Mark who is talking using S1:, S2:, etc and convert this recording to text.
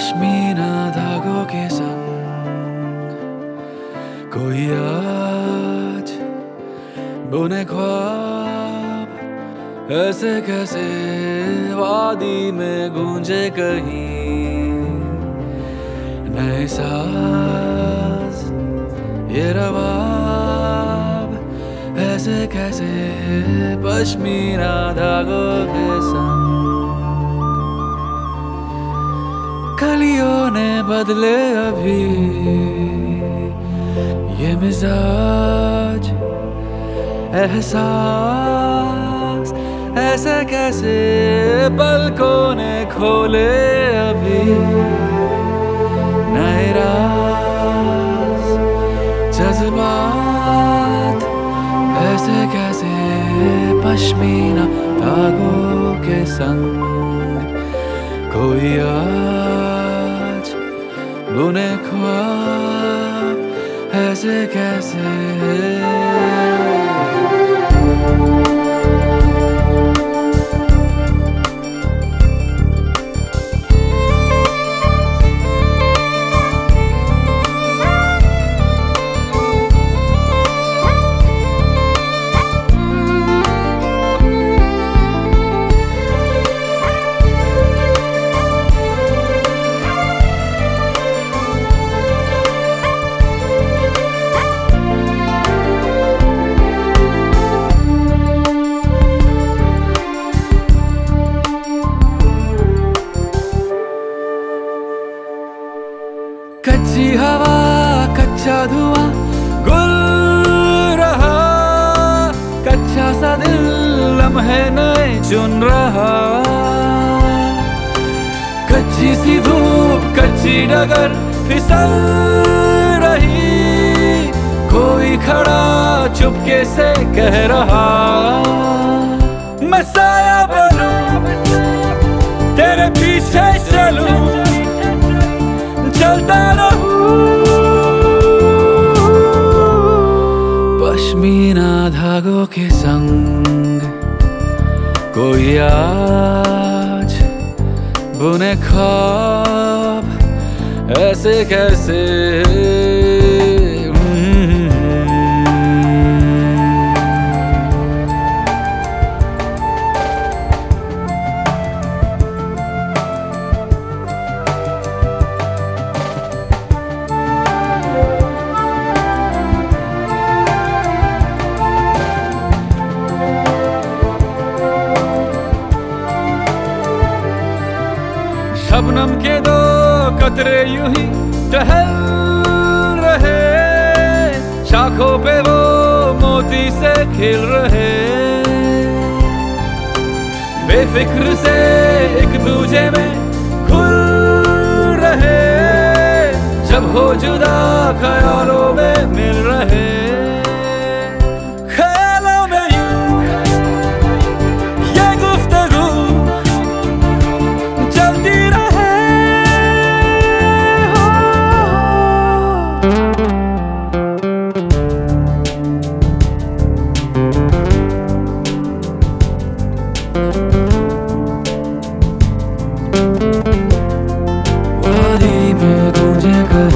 S1: पश्मीना धागों के संग कोई आज बुने ख्वाब ऐसे कैसे वादी में गूंजे कहीं नए साज ये रवाब ऐसे कैसे पश्मीना धागों के संग कलियों ने बदले अभी। ये मिजाज, एहसास, ऐसे कैसे पलकों ने खोले अभी? नए राज, जज्बात, ऐसे कैसे पश्मीना धागों के संग? कोई आज बुने ख्वाब ऐसे कैसे कच्ची हवा, कच्चा धुआँ, गुल रहा। कच्चा सा दिल लम्हे नए, चुन रहा। कच्ची सी धूप, कच्ची डगर फिसल रही। कोई खड़ा चुपके से कह रहा। आज बुने ख्वाब ऐसे कैसे शबनम के दो कतरे यू ही टहल रहे। शाखों पे वो मोती से खिल रहे। बेफिक्र से एक दूजे में खुल रहे। जब हो जुदा ख्यालों में वादी में